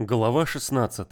Глава 16.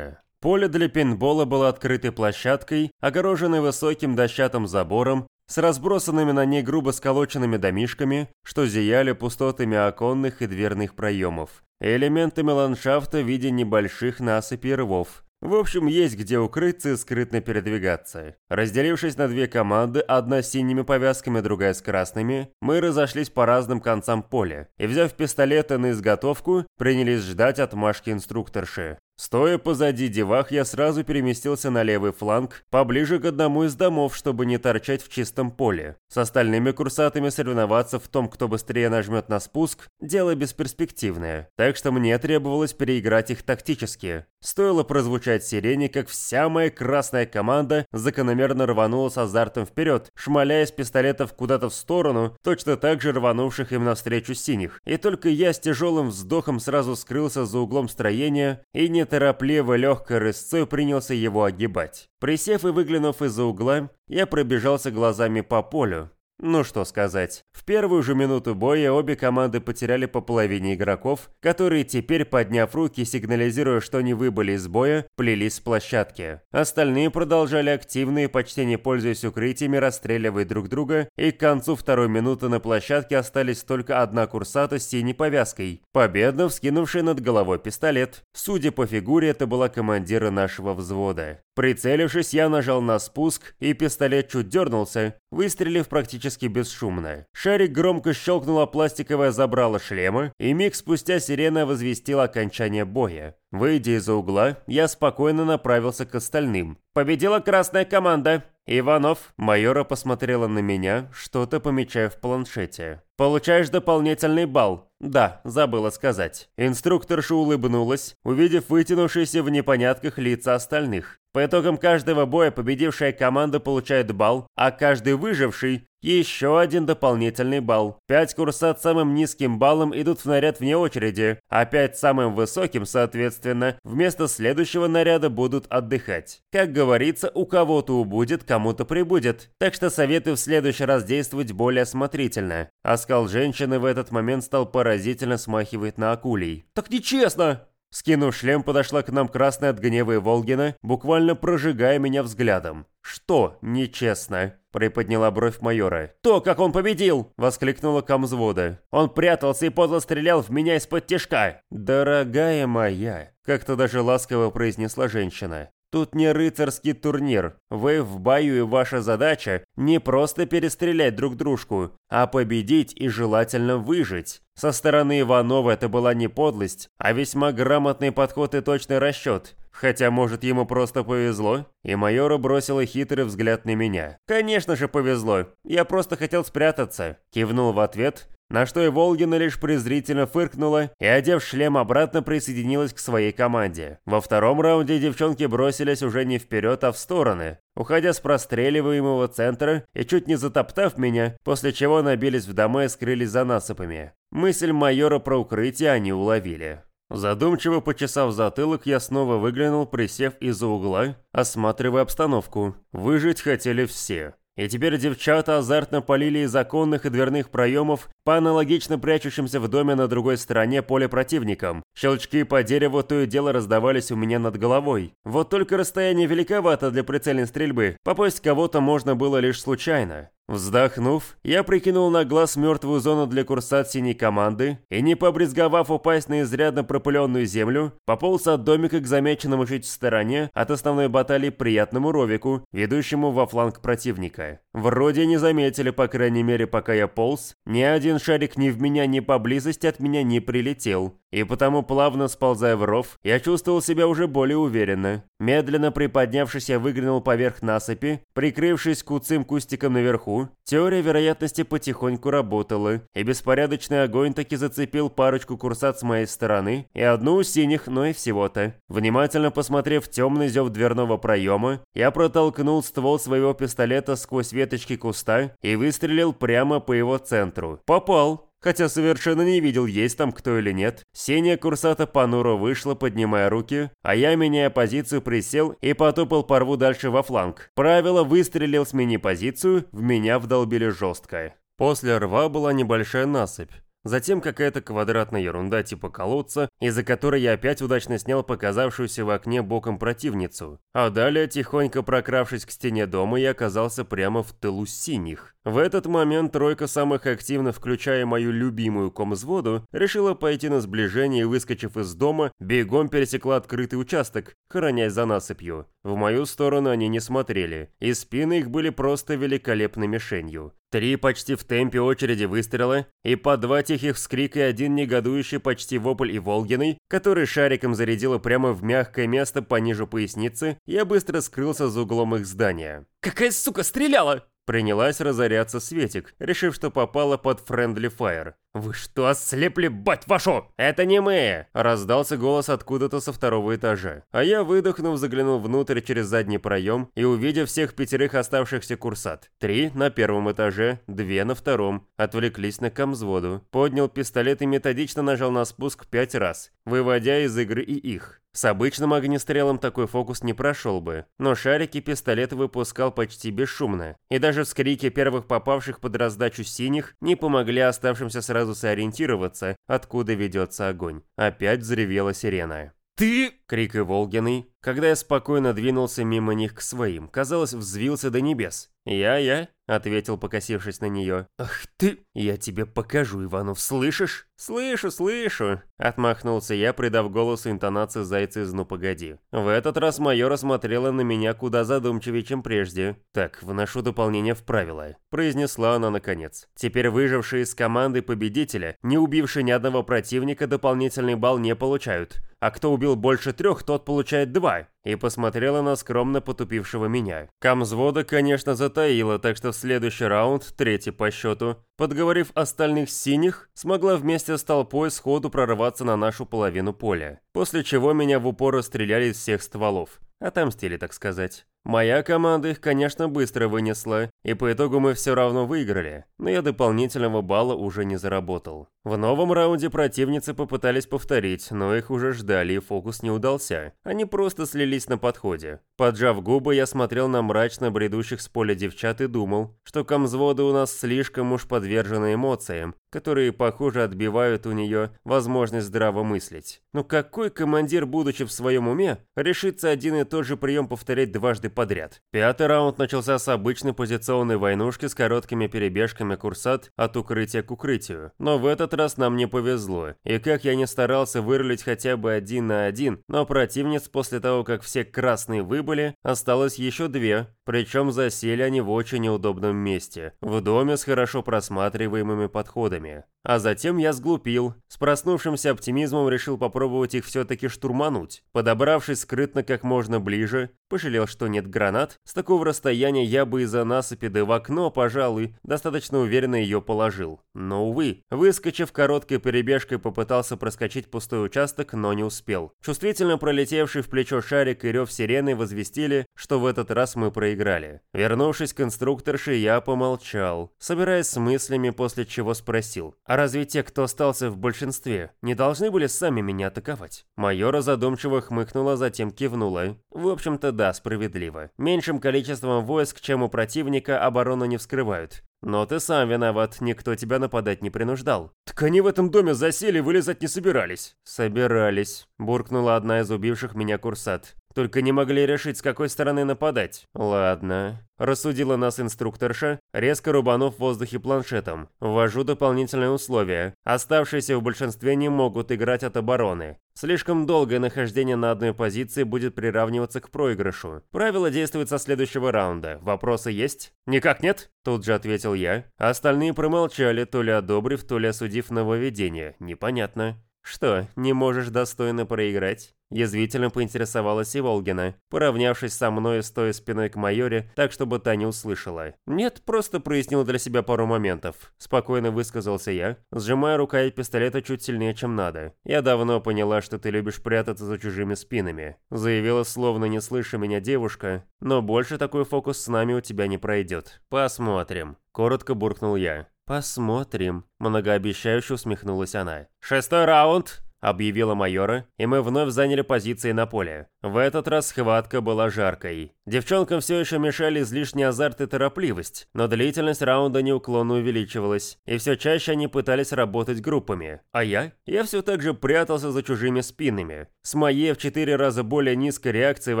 Поле для пейнтбола было открытой площадкой, огороженной высоким дощатым забором, с разбросанными на ней грубо сколоченными домишками, что зияли пустотами оконных и дверных проемов, элементами ландшафта в виде небольших насыпей рвов, в общем, есть где укрыться и скрытно передвигаться. Разделившись на две команды, одна с синими повязками, другая с красными, мы разошлись по разным концам поля и, взяв пистолеты на изготовку, принялись ждать отмашки инструкторши. Стоя позади девах, я сразу переместился на левый фланг, поближе к одному из домов, чтобы не торчать в чистом поле. С остальными курсатами соревноваться в том, кто быстрее нажмет на спуск, дело бесперспективное. Так что мне требовалось переиграть их тактически. Стоило прозвучать сирене, как вся моя красная команда закономерно рванула с азартом вперед, шмаляя с пистолетов куда-то в сторону, точно так же рванувших им навстречу синих. И только я с тяжелым вздохом сразу скрылся за углом строения и не неторопливо легкой рысцой принялся его огибать. Присев и выглянув из-за угла, я пробежался глазами по полю, ну что сказать, в первую же минуту боя обе команды потеряли по половине игроков, которые теперь, подняв руки, сигнализируя, что они выбыли из боя, плелись с площадки. Остальные продолжали активно и почти не пользуясь укрытиями расстреливать друг друга, и к концу второй минуты на площадке остались только одна курсата с синей повязкой, победно вскинувшая над головой пистолет. Судя по фигуре, это была командира нашего взвода. Прицелившись, я нажал на спуск, и пистолет чуть дернулся, выстрелив практически бесшумно. Шарик громко щелкнуло пластиковое забрало шлема, и миг спустя сирена возвестила окончание боя. Выйдя из-за угла, я спокойно направился к остальным. «Победила красная команда!» Иванов, майора посмотрела на меня, что-то помечая в планшете. «Получаешь дополнительный балл». «Да, забыла сказать». Инструкторша улыбнулась, увидев вытянувшиеся в непонятках лица остальных. По итогам каждого боя победившая команда получает балл, а каждый выживший – еще один дополнительный балл. Пять курсат с самым низким баллом идут в наряд вне очереди, а пять самым высоким, соответственно, вместо следующего наряда будут отдыхать. Как говорится, у кого-то убудет, кому-то прибудет. Так что советую в следующий раз действовать более осмотрительно. Оскал женщины в этот момент стал поразительно смахивать на акулей. «Так нечестно!» Скинув шлем, подошла к нам красная от гнева Волгина, буквально прожигая меня взглядом. «Что нечестно?» – приподняла бровь майора. «То, как он победил!» – воскликнула комзвода. «Он прятался и подло стрелял в меня из-под тяжка!» «Дорогая моя!» – как-то даже ласково произнесла женщина. Тут не рыцарский турнир. Вы в бою и ваша задача не просто перестрелять друг дружку, а победить и желательно выжить. Со стороны Иванова это была не подлость, а весьма грамотный подход и точный расчет. Хотя, может, ему просто повезло? И майора бросила хитрый взгляд на меня. «Конечно же повезло. Я просто хотел спрятаться». Кивнул в ответ, на что и Волгина лишь презрительно фыркнула и, одев шлем, обратно присоединилась к своей команде. Во втором раунде девчонки бросились уже не вперед, а в стороны, уходя с простреливаемого центра и чуть не затоптав меня, после чего набились в дома и скрылись за насыпами. Мысль майора про укрытие они уловили. Задумчиво почесав затылок, я снова выглянул, присев из-за угла, осматривая обстановку. Выжить хотели все. И теперь девчата азартно полили из оконных и дверных проемов по аналогично прячущимся в доме на другой стороне поля противникам. Щелчки по дереву то и дело раздавались у меня над головой. Вот только расстояние великовато для прицельной стрельбы. Попасть кого-то можно было лишь случайно. Вздохнув, я прикинул на глаз мертвую зону для курсат синей команды и, не побрезговав упасть на изрядно пропыленную землю, пополз от домика к замеченному чуть в стороне от основной баталии приятному ровику, ведущему во фланг противника. Вроде не заметили, по крайней мере, пока я полз, ни один шарик ни в меня, ни поблизости от меня не прилетел, и потому, плавно сползая в ров, я чувствовал себя уже более уверенно. Медленно приподнявшись, я выглянул поверх насыпи, прикрывшись куцым кустиком наверху. Теория вероятности потихоньку работала, и беспорядочный огонь таки зацепил парочку курсат с моей стороны, и одну у синих, но и всего-то. Внимательно посмотрев темный зев дверного проема, я протолкнул ствол своего пистолета сквозь веточки куста и выстрелил прямо по его центру. Попал! Хотя совершенно не видел, есть там кто или нет. Синяя курсата понуро вышла, поднимая руки, а я, меняя позицию, присел и потопал порву дальше во фланг. Правило выстрелил, смени позицию, в меня вдолбили жестко. После рва была небольшая насыпь. Затем какая-то квадратная ерунда типа колодца из-за которой я опять удачно снял показавшуюся в окне боком противницу. А далее, тихонько прокравшись к стене дома, я оказался прямо в тылу синих. В этот момент тройка самых активно, включая мою любимую комзводу, решила пойти на сближение и, выскочив из дома, бегом пересекла открытый участок, хоронясь за насыпью. В мою сторону они не смотрели, и спины их были просто великолепной мишенью. Три почти в темпе очереди выстрела, и по два тихих вскрика и один негодующий почти вопль и Волгиной, который шариком зарядила прямо в мягкое место пониже поясницы, я быстро скрылся за углом их здания. «Какая сука стреляла?» Принялась разоряться Светик, решив, что попала под Friendly Fire. «Вы что, ослепли, бать вашу?» «Это не мы!» – раздался голос откуда-то со второго этажа. А я, выдохнув, заглянул внутрь через задний проем и увидев всех пятерых оставшихся курсат. Три на первом этаже, две на втором. Отвлеклись на комзводу. Поднял пистолет и методично нажал на спуск пять раз, выводя из игры и их. С обычным огнестрелом такой фокус не прошел бы, но шарики пистолет выпускал почти бесшумно, и даже вскрики первых попавших под раздачу синих не помогли оставшимся сразу сориентироваться, откуда ведется огонь. Опять взревела сирена. «Ты...» — крик Волгиной, когда я спокойно двинулся мимо них к своим, казалось, взвился до небес. «Я-я», — ответил, покосившись на нее. «Ах ты...» «Я тебе покажу, Иванов, слышишь?» «Слышу, слышу», — отмахнулся я, придав голосу интонации зайца из «Ну погоди». В этот раз майор осмотрела на меня куда задумчивее, чем прежде. «Так, вношу дополнение в правила», — произнесла она наконец. «Теперь выжившие из команды победителя, не убившие ни одного противника, дополнительный балл не получают. А кто убил больше трех, тот получает два и посмотрела на скромно потупившего меня. Камзвода, конечно, затаила, так что в следующий раунд, третий по счету, подговорив остальных синих, смогла вместе с толпой сходу прорваться на нашу половину поля. После чего меня в упор стреляли из всех стволов. Отомстили, так сказать. Моя команда их, конечно, быстро вынесла, и по итогу мы все равно выиграли, но я дополнительного балла уже не заработал. В новом раунде противницы попытались повторить, но их уже ждали, и фокус не удался. Они просто слились на подходе. Поджав губы, я смотрел на мрачно бредущих с поля девчат и думал, что комзводы у нас слишком уж подвержены эмоциям, которые, похоже, отбивают у нее возможность здраво мыслить. Но какой командир, будучи в своем уме, решится один и тот же прием повторять дважды подряд? Пятый раунд начался с обычной позиционной войнушки с короткими перебежками курсат от укрытия к укрытию. Но в этот раз нам не повезло, и как я не старался вырулить хотя бы один на один, но противниц после того, как все красные выбыли, осталось еще две, причем засели они в очень неудобном месте, в доме с хорошо просматриваемыми подходами. А затем я сглупил. С проснувшимся оптимизмом решил попробовать их все-таки штурмануть. Подобравшись скрытно как можно ближе, пожалел, что нет гранат. С такого расстояния я бы из-за насыпи да в окно, пожалуй, достаточно уверенно ее положил. Но, увы, выскочив короткой перебежкой, попытался проскочить пустой участок, но не успел. Чувствительно пролетевший в плечо шарик и рев сирены возвестили, что в этот раз мы проиграли. Вернувшись к инструкторше, я помолчал, собираясь с мыслями, после чего спросил. А разве те, кто остался в большинстве, не должны были сами меня атаковать? Майора задумчиво хмыкнула, затем кивнула. В общем-то, да, справедливо. Меньшим количеством войск, чем у противника, оборону не вскрывают. Но ты сам виноват, никто тебя нападать не принуждал. Так они в этом доме засели, вылезать не собирались. Собирались, буркнула одна из убивших меня курсат. Только не могли решить, с какой стороны нападать. Ладно. Рассудила нас инструкторша, резко рубанув в воздухе планшетом. Ввожу дополнительные условия. Оставшиеся в большинстве не могут играть от обороны. Слишком долгое нахождение на одной позиции будет приравниваться к проигрышу. Правило действует со следующего раунда. Вопросы есть? Никак нет? Тут же ответил я. Остальные промолчали, то ли одобрив, то ли осудив нововведение. Непонятно. «Что, не можешь достойно проиграть?» Язвительно поинтересовалась и Волгина, поравнявшись со мной, стоя спиной к майоре, так, чтобы та не услышала. «Нет, просто прояснил для себя пару моментов», — спокойно высказался я, сжимая рукоять пистолета чуть сильнее, чем надо. «Я давно поняла, что ты любишь прятаться за чужими спинами», — заявила, словно не слыша меня девушка, «но больше такой фокус с нами у тебя не пройдет. Посмотрим». Коротко буркнул я. «Посмотрим», – многообещающе усмехнулась она. «Шестой раунд!» объявила майора, и мы вновь заняли позиции на поле. В этот раз схватка была жаркой. Девчонкам все еще мешали излишний азарт и торопливость, но длительность раунда неуклонно увеличивалась, и все чаще они пытались работать группами. А я? Я все так же прятался за чужими спинами. С моей в четыре раза более низкой реакцией в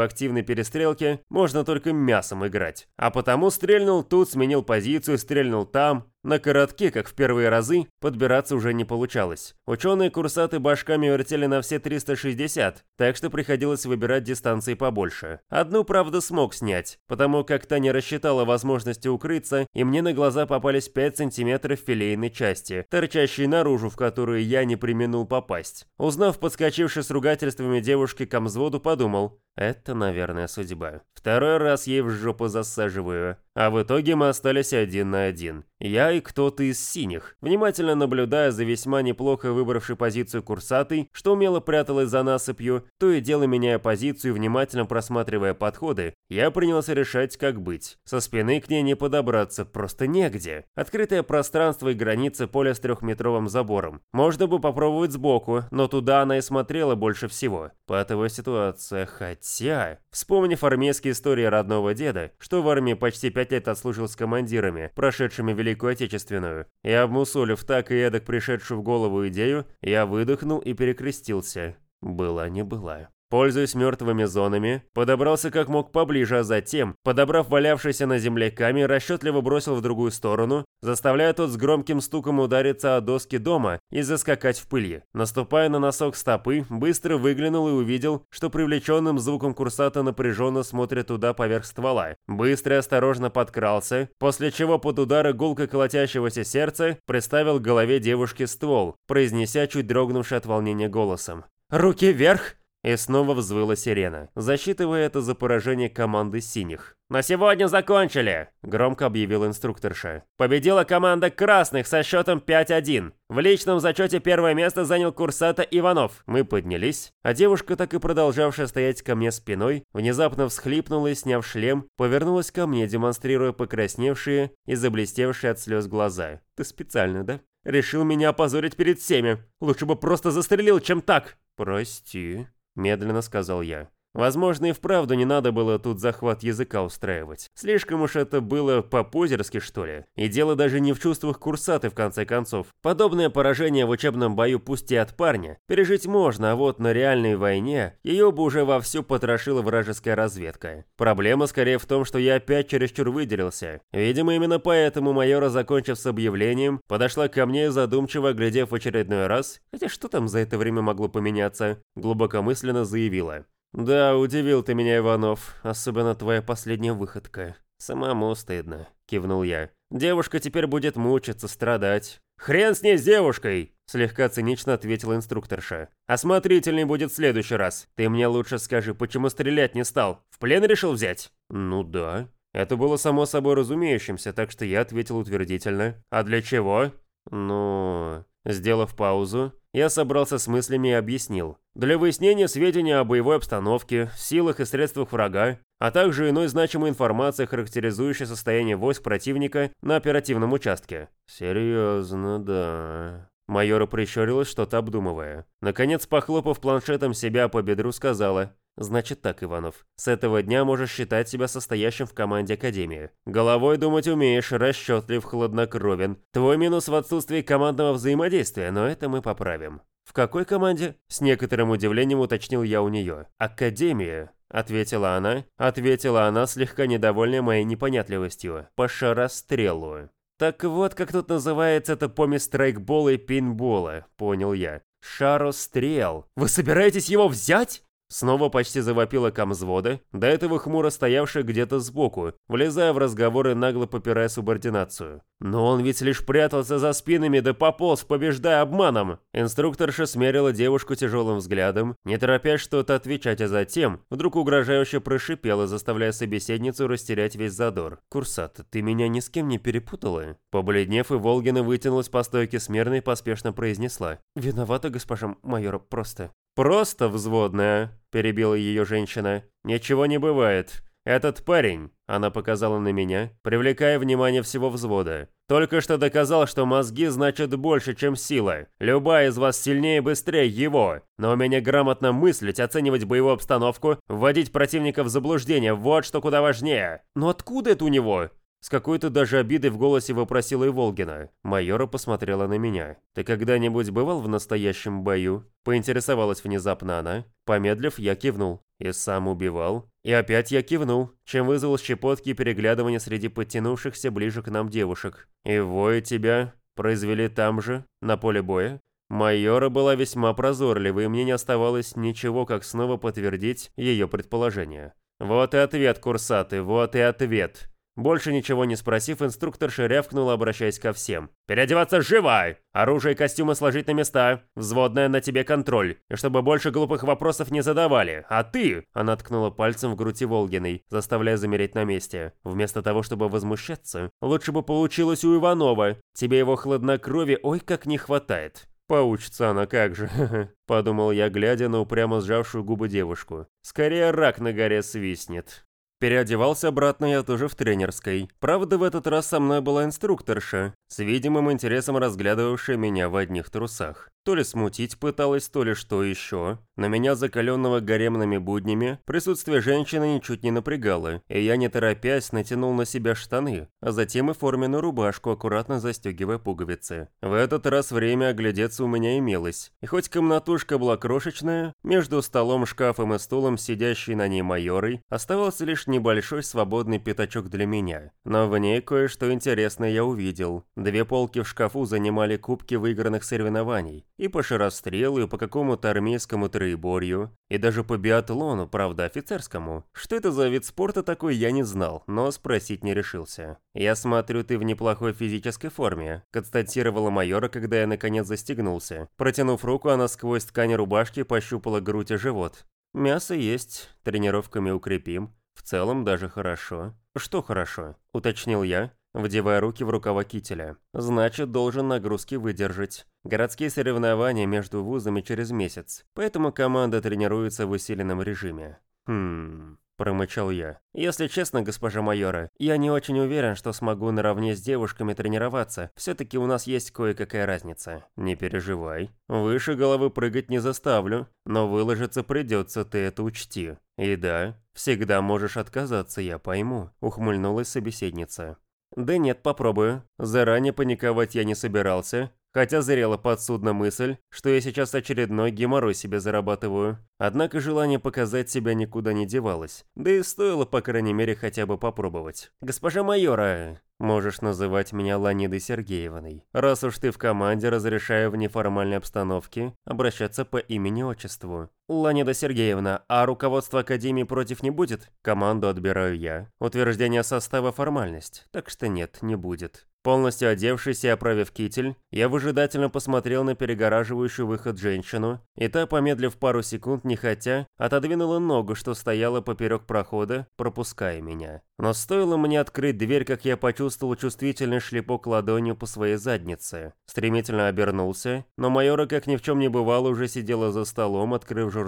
активной перестрелке можно только мясом играть. А потому стрельнул тут, сменил позицию, стрельнул там, на коротке, как в первые разы, подбираться уже не получалось. Ученые-курсаты башками вертели на все 360, так что приходилось выбирать дистанции побольше. Одну, правда, смог снять, потому как та не рассчитала возможности укрыться, и мне на глаза попались 5 сантиметров филейной части, торчащей наружу, в которую я не применул попасть. Узнав подскочивший с ругательствами девушки к взводу, подумал, это, наверное, судьба. Второй раз ей в жопу засаживаю. А в итоге мы остались один на один. Я и кто-то из синих, внимательно наблюдая за весьма неплохо выбравшей позицию курсатой, что умело пряталась за насыпью, то и дело меняя позицию, внимательно просматривая подходы, я принялся решать, как быть. Со спины к ней не подобраться, просто негде. Открытое пространство и границы поля с трехметровым забором. Можно бы попробовать сбоку, но туда она и смотрела больше всего. Патовая ситуация, хотя... Вспомнив армейские истории родного деда, что в армии почти пять лет отслужил с командирами, прошедшими Великую Отечественную, и обмусолив так и эдак пришедшую в голову идею, я выдохнул и перекрестился. Была не была. Пользуясь мертвыми зонами, подобрался как мог поближе, а затем, подобрав валявшийся на земле камень, расчетливо бросил в другую сторону, заставляя тот с громким стуком удариться о доски дома и заскакать в пыли. Наступая на носок стопы, быстро выглянул и увидел, что привлеченным звуком курсата напряженно смотрит туда поверх ствола. Быстро и осторожно подкрался, после чего под удары гулко колотящегося сердца приставил к голове девушки ствол, произнеся чуть дрогнувший от волнения голосом. «Руки вверх!» И снова взвыла сирена, засчитывая это за поражение команды синих. «На сегодня закончили!» – громко объявил инструкторша. «Победила команда красных со счетом 5-1. В личном зачете первое место занял Курсата Иванов. Мы поднялись, а девушка, так и продолжавшая стоять ко мне спиной, внезапно всхлипнула и, сняв шлем, повернулась ко мне, демонстрируя покрасневшие и заблестевшие от слез глаза. «Ты специально, да?» «Решил меня опозорить перед всеми. Лучше бы просто застрелил, чем так!» «Прости», медленно сказал я. Возможно, и вправду не надо было тут захват языка устраивать. Слишком уж это было по-позерски, что ли. И дело даже не в чувствах курсаты, в конце концов. Подобное поражение в учебном бою пусть и от парня. Пережить можно, а вот на реальной войне ее бы уже вовсю потрошила вражеская разведка. Проблема скорее в том, что я опять чересчур выделился. Видимо, именно поэтому майора, закончив с объявлением, подошла ко мне задумчиво, глядев в очередной раз, хотя что там за это время могло поменяться, глубокомысленно заявила. «Да, удивил ты меня, Иванов, особенно твоя последняя выходка. Самому стыдно», — кивнул я. «Девушка теперь будет мучиться, страдать». «Хрен с ней с девушкой!» — слегка цинично ответила инструкторша. «Осмотрительный будет в следующий раз. Ты мне лучше скажи, почему стрелять не стал? В плен решил взять?» «Ну да». Это было само собой разумеющимся, так что я ответил утвердительно. «А для чего?» «Ну...» Сделав паузу, я собрался с мыслями и объяснил. Для выяснения сведений о боевой обстановке, силах и средствах врага, а также иной значимой информации, характеризующей состояние войск противника на оперативном участке. Серьезно, да. Майора прищурилась, что-то обдумывая. Наконец, похлопав планшетом себя по бедру, сказала Значит так, Иванов, с этого дня можешь считать себя состоящим в команде Академии. Головой думать умеешь, расчетлив, хладнокровен. Твой минус в отсутствии командного взаимодействия, но это мы поправим. В какой команде? С некоторым удивлением уточнил я у нее. Академия. Ответила она, ответила она, слегка недовольная моей непонятливостью. По шарострелу. Так вот, как тут называется это помесь страйкбола и пинбола, понял я. Шарострел. Вы собираетесь его взять? Снова почти завопила комзвода, до этого хмуро стоявшая где-то сбоку, влезая в разговоры, нагло попирая субординацию. Но он ведь лишь прятался за спинами да пополз, побеждая обманом. Инструкторша смерила девушку тяжелым взглядом, не торопясь что-то отвечать, а затем вдруг угрожающе прошипела, заставляя собеседницу растерять весь задор. «Курсат, ты меня ни с кем не перепутала?» Побледнев, и Волгина вытянулась по стойке смирно и поспешно произнесла. «Виновата, госпожа майора, просто...» «Просто взводная», – перебила ее женщина. «Ничего не бывает. этот парень, она показала на меня, привлекая внимание всего взвода, только что доказал, что мозги значат больше, чем сила. Любая из вас сильнее и быстрее его. Но умение грамотно мыслить, оценивать боевую обстановку, вводить противника в заблуждение – вот что куда важнее. Но откуда это у него? С какой-то даже обидой в голосе вопросила и Волгина. Майора посмотрела на меня. «Ты когда-нибудь бывал в настоящем бою?» Поинтересовалась внезапно она. Помедлив, я кивнул. И сам убивал. И опять я кивнул, чем вызвал щепотки и переглядывания среди подтянувшихся ближе к нам девушек. «И вой тебя произвели там же, на поле боя?» Майора была весьма прозорливой, и мне не оставалось ничего, как снова подтвердить ее предположение. «Вот и ответ, курсаты, вот и ответ!» Больше ничего не спросив, инструктор рявкнула, обращаясь ко всем. «Переодеваться живо! Оружие и костюмы сложить на места! Взводная на тебе контроль! Чтобы больше глупых вопросов не задавали! А ты...» Она ткнула пальцем в груди Волгиной, заставляя замереть на месте. Вместо того, чтобы возмущаться, лучше бы получилось у Иванова. Тебе его хладнокровия ой как не хватает. «Поучится она как же», — подумал я, глядя на упрямо сжавшую губы девушку. «Скорее рак на горе свистнет». Переодевался обратно я тоже в тренерской. Правда, в этот раз со мной была инструкторша, с видимым интересом разглядывавшая меня в одних трусах. То ли смутить пыталась, то ли что еще. Но меня, закаленного гаремными буднями, присутствие женщины ничуть не напрягало, и я, не торопясь, натянул на себя штаны, а затем и форменную рубашку, аккуратно застегивая пуговицы. В этот раз время оглядеться у меня имелось, и хоть комнатушка была крошечная, между столом, шкафом и стулом, сидящей на ней майорой, оставался лишь небольшой свободный пятачок для меня. Но в ней кое-что интересное я увидел. Две полки в шкафу занимали кубки выигранных соревнований и по шарострелу, и по какому-то армейскому троеборью, и даже по биатлону, правда, офицерскому. Что это за вид спорта такой, я не знал, но спросить не решился. «Я смотрю, ты в неплохой физической форме», – констатировала майора, когда я наконец застегнулся. Протянув руку, она сквозь ткань рубашки пощупала грудь и живот. «Мясо есть, тренировками укрепим. В целом даже хорошо». «Что хорошо?» – уточнил я, вдевая руки в рукава кителя. «Значит, должен нагрузки выдержать. Городские соревнования между вузами через месяц, поэтому команда тренируется в усиленном режиме». «Хм...» – промычал я. «Если честно, госпожа майора, я не очень уверен, что смогу наравне с девушками тренироваться. Все-таки у нас есть кое-какая разница». «Не переживай. Выше головы прыгать не заставлю, но выложиться придется, ты это учти. И да, всегда можешь отказаться, я пойму», – ухмыльнулась собеседница. Да нет, попробую. Заранее паниковать я не собирался, хотя зрела подсудна мысль, что я сейчас очередной геморрой себе зарабатываю. Однако желание показать себя никуда не девалось, да и стоило, по крайней мере, хотя бы попробовать. «Госпожа майора!» Можешь называть меня Ланидой Сергеевной. Раз уж ты в команде, разрешаю в неформальной обстановке обращаться по имени-отчеству. Ланида Сергеевна, а руководство Академии против не будет? Команду отбираю я. Утверждение состава – формальность, так что нет, не будет. Полностью одевшись и оправив китель, я выжидательно посмотрел на перегораживающую выход женщину, и та, помедлив пару секунд нехотя, отодвинула ногу, что стояла поперек прохода, пропуская меня. Но стоило мне открыть дверь, как я почувствовал чувствительный шлепок ладонью по своей заднице. Стремительно обернулся, но майора, как ни в чем не бывало, уже сидела за столом, открыв журнал,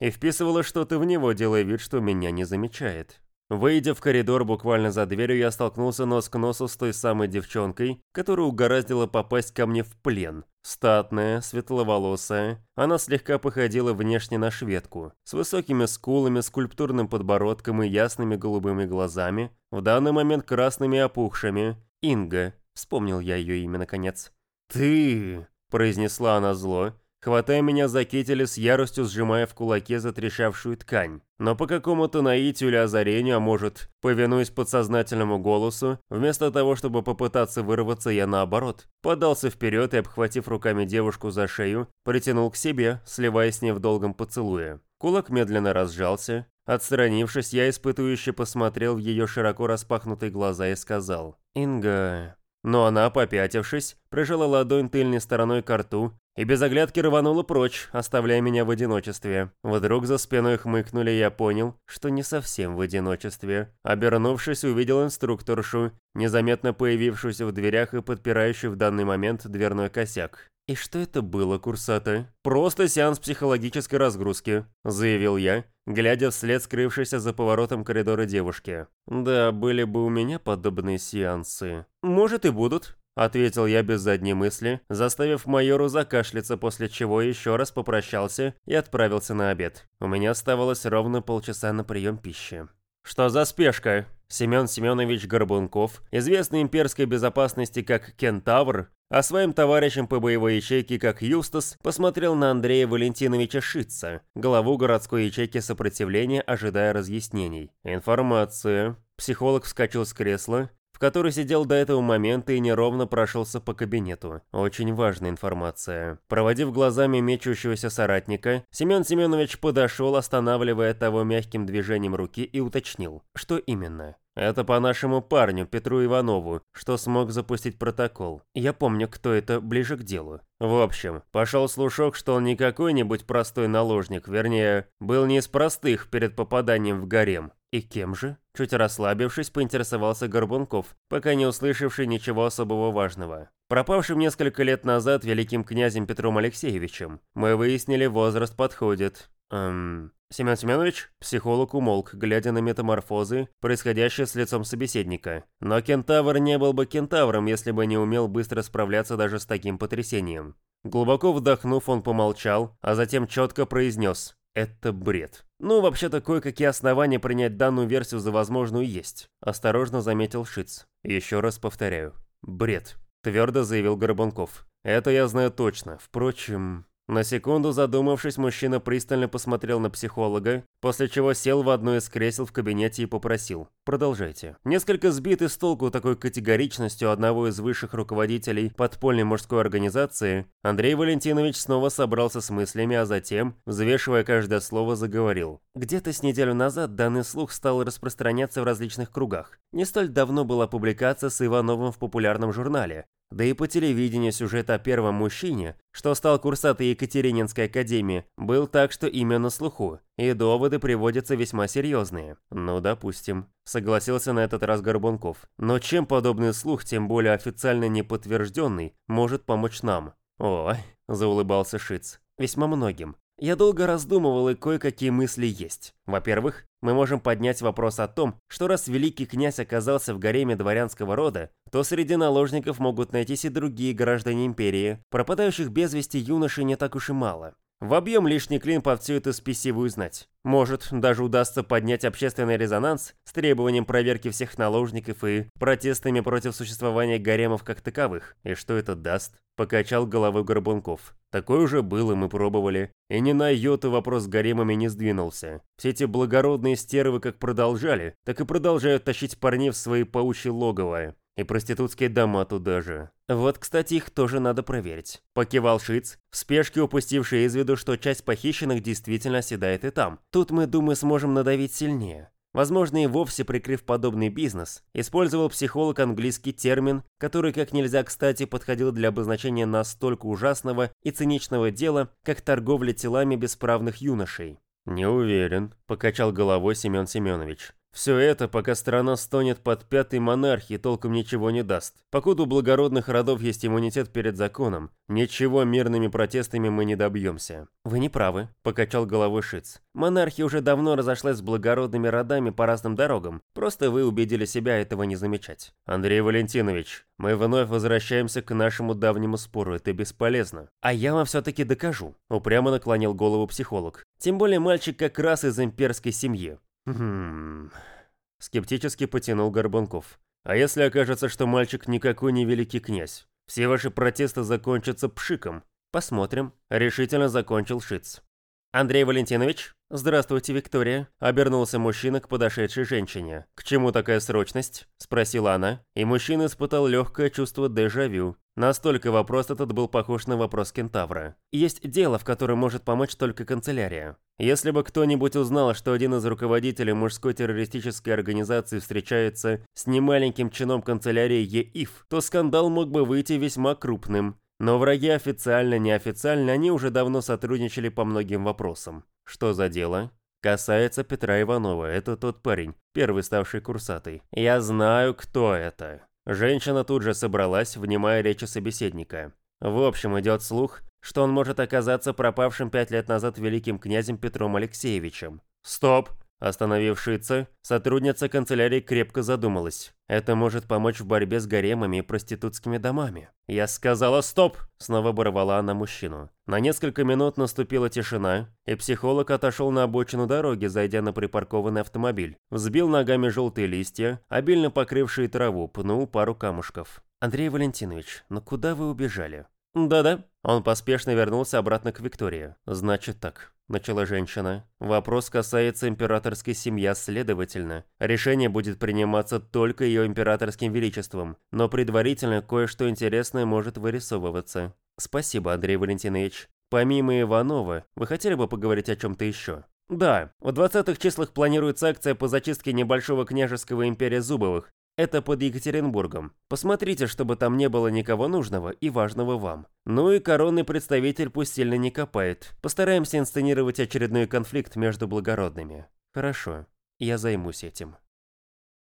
и вписывала что-то в него, делая вид, что меня не замечает. Выйдя в коридор буквально за дверью, я столкнулся нос к носу с той самой девчонкой, которая угораздила попасть ко мне в плен. Статная, светловолосая, она слегка походила внешне на шведку, с высокими скулами, скульптурным подбородком и ясными голубыми глазами, в данный момент красными опухшими. Инга, вспомнил я ее имя наконец. «Ты!» – произнесла она зло, хватая меня за китель с яростью сжимая в кулаке затрещавшую ткань. Но по какому-то наитию или озарению, а может, повинуясь подсознательному голосу, вместо того, чтобы попытаться вырваться, я наоборот, подался вперед и, обхватив руками девушку за шею, притянул к себе, сливаясь с ней в долгом поцелуе. Кулак медленно разжался. Отстранившись, я испытующе посмотрел в ее широко распахнутые глаза и сказал «Инга...» Но она, попятившись, прижала ладонь тыльной стороной к рту и без оглядки рванула прочь, оставляя меня в одиночестве. Вдруг за спиной хмыкнули, я понял, что не совсем в одиночестве. Обернувшись, увидел инструкторшу, незаметно появившуюся в дверях и подпирающую в данный момент дверной косяк. «И что это было, курсаты?» «Просто сеанс психологической разгрузки», – заявил я, глядя вслед скрывшейся за поворотом коридора девушки. «Да, были бы у меня подобные сеансы. Может и будут», — ответил я без задней мысли, заставив майору закашляться, после чего еще раз попрощался и отправился на обед. У меня оставалось ровно полчаса на прием пищи. «Что за спешка?» Семен Семенович Горбунков, известный имперской безопасности как Кентавр, а своим товарищем по боевой ячейке как Юстас, посмотрел на Андрея Валентиновича Шитца, главу городской ячейки сопротивления, ожидая разъяснений. Информация. Психолог вскочил с кресла, который сидел до этого момента и неровно прошелся по кабинету. Очень важная информация. Проводив глазами мечущегося соратника, Семен Семенович подошел, останавливая того мягким движением руки и уточнил, что именно. Это по нашему парню, Петру Иванову, что смог запустить протокол. Я помню, кто это ближе к делу. В общем, пошел слушок, что он не какой-нибудь простой наложник, вернее, был не из простых перед попаданием в гарем. И кем же? Чуть расслабившись, поинтересовался Горбунков, пока не услышавший ничего особого важного. Пропавшим несколько лет назад великим князем Петром Алексеевичем. Мы выяснили, возраст подходит. Эм... Семен Семенович, психолог умолк, глядя на метаморфозы, происходящие с лицом собеседника. Но кентавр не был бы кентавром, если бы не умел быстро справляться даже с таким потрясением. Глубоко вдохнув, он помолчал, а затем четко произнес «Это бред». Ну, вообще-то кое-какие основания принять данную версию за возможную есть, осторожно заметил Шиц. Еще раз повторяю. Бред, твердо заявил Горбунков. Это я знаю точно. Впрочем, на секунду задумавшись, мужчина пристально посмотрел на психолога, после чего сел в одно из кресел в кабинете и попросил «Продолжайте». Несколько сбитый с толку такой категоричностью одного из высших руководителей подпольной мужской организации, Андрей Валентинович снова собрался с мыслями, а затем, взвешивая каждое слово, заговорил. Где-то с неделю назад данный слух стал распространяться в различных кругах. Не столь давно была публикация с Ивановым в популярном журнале, да и по телевидению сюжет о первом мужчине, что стал курсатой Екатерининской академии, был так, что имя на слуху, и доводы приводятся весьма серьезные. Ну, допустим. Согласился на этот раз Горбунков. Но чем подобный слух, тем более официально не подтвержденный, может помочь нам? Ой, заулыбался Шиц. Весьма многим. Я долго раздумывал и кое-какие мысли есть. Во-первых, мы можем поднять вопрос о том, что раз великий князь оказался в гареме дворянского рода, то среди наложников могут найтись и другие граждане империи. Пропадающих без вести юношей не так уж и мало. В объем лишний клин под всю эту спесивую знать. Может, даже удастся поднять общественный резонанс с требованием проверки всех наложников и протестами против существования гаремов как таковых. И что это даст? Покачал головой Горбунков. Такое уже было, мы пробовали. И ни на йоту вопрос с гаремами не сдвинулся. Все эти благородные стервы как продолжали, так и продолжают тащить парней в свои паучьи логово. И проститутские дома туда же. Вот, кстати, их тоже надо проверить. Покивал Шиц, в спешке упустивший из виду, что часть похищенных действительно оседает и там. Тут мы, думаю, сможем надавить сильнее. Возможно, и вовсе прикрыв подобный бизнес, использовал психолог английский термин, который как нельзя кстати подходил для обозначения настолько ужасного и циничного дела, как торговля телами бесправных юношей. «Не уверен», – покачал головой Семен Семенович. Все это, пока страна стонет под пятой монархией, толком ничего не даст. Покуда у благородных родов есть иммунитет перед законом, ничего мирными протестами мы не добьемся. Вы не правы, покачал головой Шиц. Монархия уже давно разошлась с благородными родами по разным дорогам. Просто вы убедили себя этого не замечать. Андрей Валентинович, мы вновь возвращаемся к нашему давнему спору, это бесполезно. А я вам все-таки докажу, упрямо наклонил голову психолог. Тем более мальчик как раз из имперской семьи. Хм... Скептически потянул Горбунков. А если окажется, что мальчик никакой не великий князь? Все ваши протесты закончатся пшиком. Посмотрим. Решительно закончил Шиц. Андрей Валентинович? Здравствуйте, Виктория. Обернулся мужчина к подошедшей женщине. К чему такая срочность? Спросила она. И мужчина испытал легкое чувство дежавю. Настолько вопрос этот был похож на вопрос кентавра. Есть дело, в котором может помочь только канцелярия. Если бы кто-нибудь узнал, что один из руководителей мужской террористической организации встречается с немаленьким чином канцелярии ЕИФ, то скандал мог бы выйти весьма крупным. Но враги официально, неофициально, они уже давно сотрудничали по многим вопросам. Что за дело? Касается Петра Иванова, это тот парень, первый ставший курсатой. Я знаю, кто это. Женщина тут же собралась, внимая речи собеседника. В общем, идет слух, что он может оказаться пропавшим пять лет назад великим князем Петром Алексеевичем. Стоп! Остановив сотрудница канцелярии крепко задумалась. Это может помочь в борьбе с гаремами и проститутскими домами. «Я сказала стоп!» – снова оборвала она мужчину. На несколько минут наступила тишина, и психолог отошел на обочину дороги, зайдя на припаркованный автомобиль. Взбил ногами желтые листья, обильно покрывшие траву, пнул пару камушков. «Андрей Валентинович, ну куда вы убежали?» «Да-да». Он поспешно вернулся обратно к Виктории. «Значит так», — начала женщина. «Вопрос касается императорской семьи, следовательно. Решение будет приниматься только ее императорским величеством, но предварительно кое-что интересное может вырисовываться. Спасибо, Андрей Валентинович. Помимо Иванова, вы хотели бы поговорить о чем-то еще?» «Да, в 20-х числах планируется акция по зачистке небольшого княжеского империя Зубовых. Это под Екатеринбургом. Посмотрите, чтобы там не было никого нужного и важного вам. Ну и коронный представитель пусть сильно не копает. Постараемся инсценировать очередной конфликт между благородными. Хорошо, я займусь этим.